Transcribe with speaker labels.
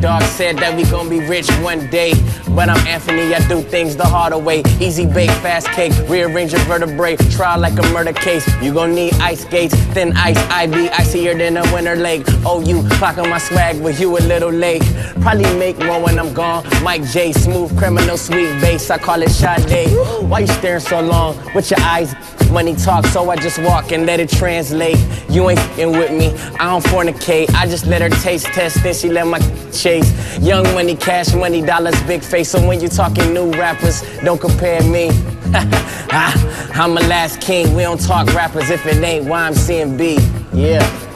Speaker 1: dog said that we gon' be rich one day. But I'm Anthony, I do things the harder way. Easy bake, fast cake, rearrange your vertebrae. Trial like a murder case. You gon' need ice skates, thin ice, IB, icier than a winter lake. Oh, you clocking my swag, but you a little late. Probably make more when I'm gone. Mike J, smooth criminal, sweet bass. I call it Sade. Why you staring so long with your eyes? Money talk, so I just walk and let it translate. You ain't fing with me, I don't fornicate. I just let her taste test, then she let my chase. Young money, cash money, dollars, big face. So when you talking new rappers, don't compare me. Ah, I'm a last king, we don't talk rappers if it ain't YMCMB. Yeah.
Speaker 2: Yeah.